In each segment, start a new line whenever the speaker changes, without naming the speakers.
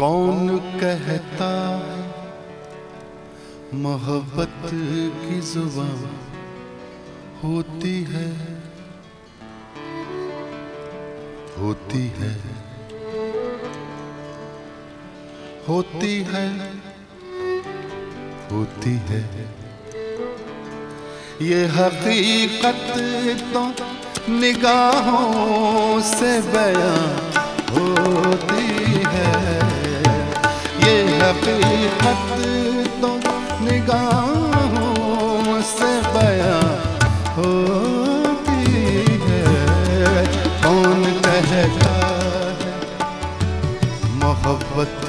कौन कहता मोहब्बत की जुबा होती है? होती है। होती है। होती है। ये हकीकत तो निगाहों से बयां हकीकत तो निगाहों से बयां होती है। है मोहब्बत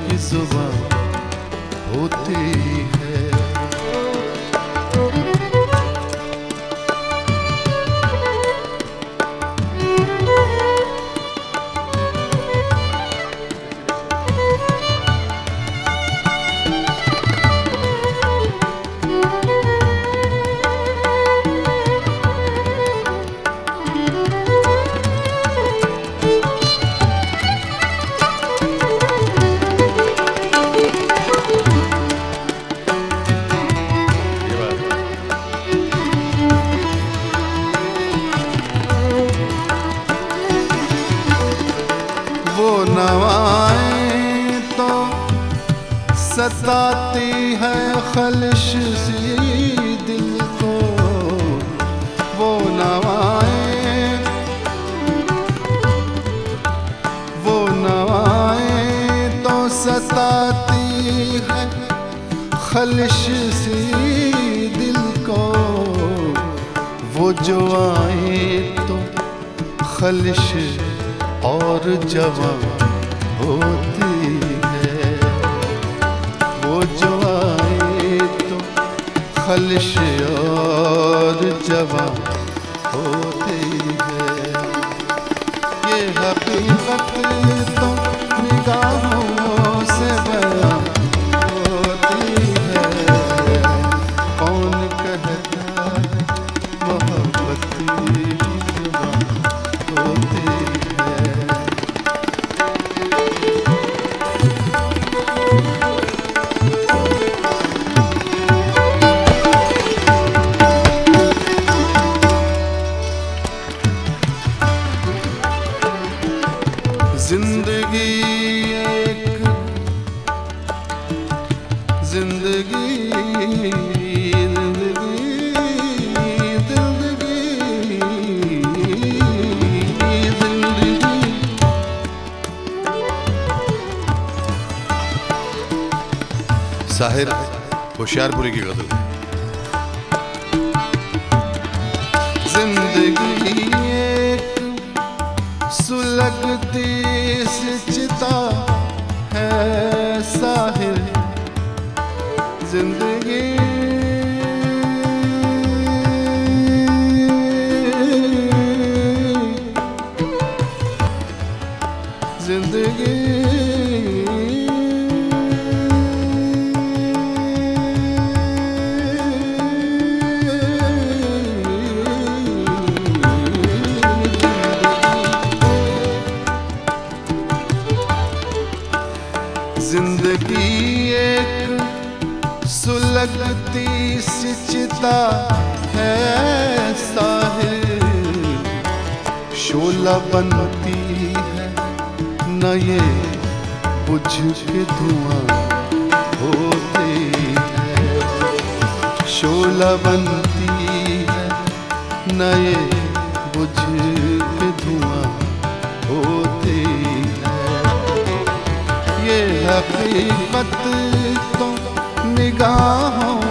की सुबह होती है। वो नवाएँ तो सताती है खलिश सी दिल को। वो नवाएँ वो नवाएँ तो सताती है खलिश सी दिल को। वो जो आए तो खलिश और जवान होती है। वो जो तो खलिश और जवान होती है। ये हकीकत तो ज़िंदगी एक ज़िंदगी
साहिर होशियारपुरी की गज़ल
ज़िंदगी ज़िंदगी ज़िंदगी ज़िंदगी एक सुलगती सी चिता है साहिर शोला बनती है न ये बुझ के धुआँ होती है। शोला बनती है न ये बुझ के धुआँ होती है। ये हकीकत निगाहों